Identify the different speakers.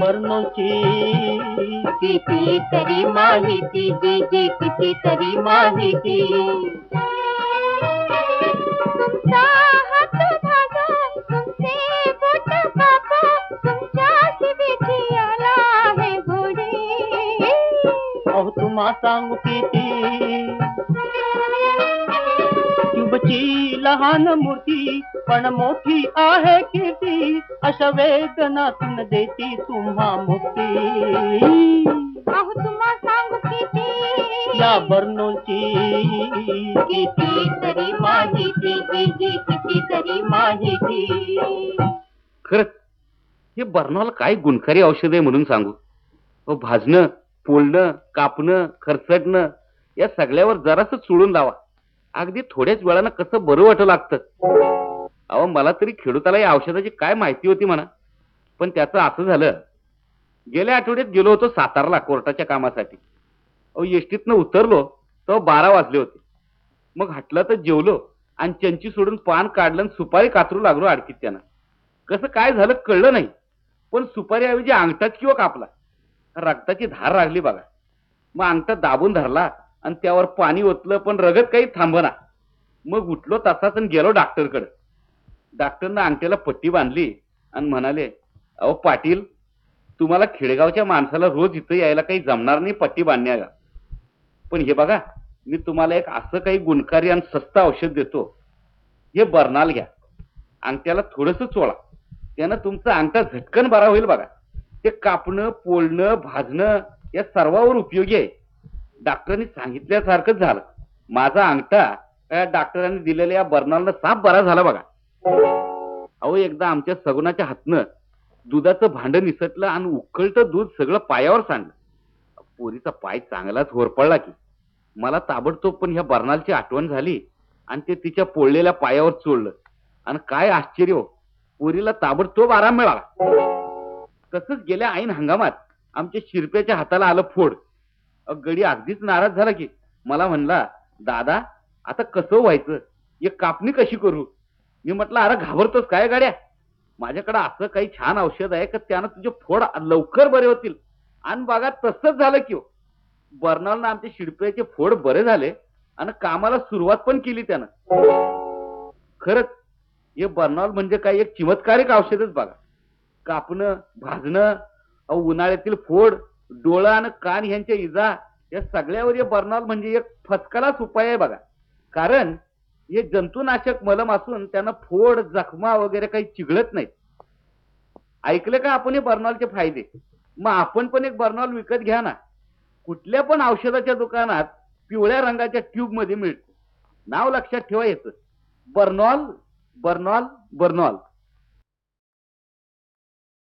Speaker 1: बर्नोची
Speaker 2: किती तरी माहिती जी जी किती तरी माहिती। तुमचा हात धागा तुमचे बोट कापा तुमच्या शिबीची आला आहे गोडी
Speaker 1: अहो तुम्हा सांगू किती ट्यूबची लहान मूर्ती पण मोठी आहे किती? अशा वेदनातून देती तुम्हा मुक्ती.
Speaker 2: तुम्हा सांगू किती?
Speaker 1: या बर्नोची
Speaker 2: किती तरी माहिती किती तरी माहिती.
Speaker 3: खरंच हे बर्नॉल काय गुणकारी औषध आहे म्हणून सांगू. अहो, भाजणं पोळणं कापणं खरचडणं या सगळ्यावर जरासं चुळून लावा. अगदी थोड्याच वेळानं कसं बरं वाटू लागतं. अहो मला तरी खेडूताला या औषधाची काय माहिती होती म्हणा. पण त्याचं असं झालं. गेल्या आठवड्यात गेलो होतो सातारला कोर्टाच्या कामासाठी. अहो एसटीतनं उतरलो तेव्हा बारा वाजले होते. मग हटलं तर जेवलो आणि चंची सोडून पान काढलं आणि सुपारी कातरू लागलो अडकीत त्यानं. कसं काय झालं कळलं नाही. पण सुपारीऐवजी अंगठाच किंवा कापला. रक्ताची धार लागली बघा. मग अंगठा दाबून धरला. आणि त्यावर पाणी ओतलं पण रगत काही थांबना. मग उठलो तसाच आणि गेलो डॉक्टरकडे. डॉक्टरनं अंगठ्याला पट्टी बांधली आणि म्हणाले अहो पाटील तुम्हाला खेडेगावच्या माणसाला रोज इथं यायला काही जमणार नाही पट्टी बांधण्याला. पण हे बघा मी तुम्हाला एक असं काही गुणकारी आणि सस्ता औषध देतो. हे बर्नाल घ्या. अंगठ्याला थोडस चोळा. त्यानं तुमचा अंगठा झटकन बरा होईल बघा. ते कापणं पोळणं भाजणं या सर्वावर उपयोगी आहे. डॉक्टरांनी सांगितल्यासारखंच झालं. माझा अंगठा त्या डॉक्टरांनी दिलेल्या या बर्नालनं साफ बरा झाला बघा. अहो एकदा आमच्या सगुणाच्या हातनं दुधाचं भांड निसटलं आणि उकळतं दूध सगळं पायावर सांडलं. पोरीचा पाय चांगलाच होरपळला की. मला ताबडतोब पण ह्या बर्नालची आठवण झाली आणि ते तिच्या पोळलेल्या पायावर चोळलं. आणि काय आश्चर्य हो पोरीला ताबडतोब आराम मिळाला. तसंच गेल्या ऐन हंगामात आमच्या शिरप्याच्या हाताला आलं फोड. गडी अगदीच नाराज झाला की. मला म्हणला दादा आता कसं व्हायचं? एक कापणी कशी करू? मी म्हटलं अरे घाबरतोस काय गाड्या? माझ्याकडे असं काही छान औषध आहे का त्यानं तुझे फोड लवकर बरे होतील? आणि बघा तसंच झालं की हो. बर्नालनं आमच्या शिडप्याचे फोड बरे झाले आणि कामाला सुरुवात पण केली त्यानं. खरंच हे बर्नॉल म्हणजे काय? एक चमत्कारिक औषधच बघा कापणं भाजणं उन्हाळ्यातील फोड डोळा आणि कान यांच्या इजा या सगळ्यावर बर्नॉल म्हणजे एक फसकलाच उपाय आहे बघा. कारण हे जंतुनाशक मलम असून त्यांना फोड जखमा वगैरे काही चिघळत नाही ऐकलं का आपण हे बर्नॉलचे फायदे? मग आपण पण एक बर्नॉल विकत घ्या ना. कुठल्या पण औषधाच्या दुकानात पिवळ्या रंगाच्या ट्यूबमध्ये मिळतो. नाव लक्षात ठेवा येतं बर्नॉल बर्नॉल बर्नॉल.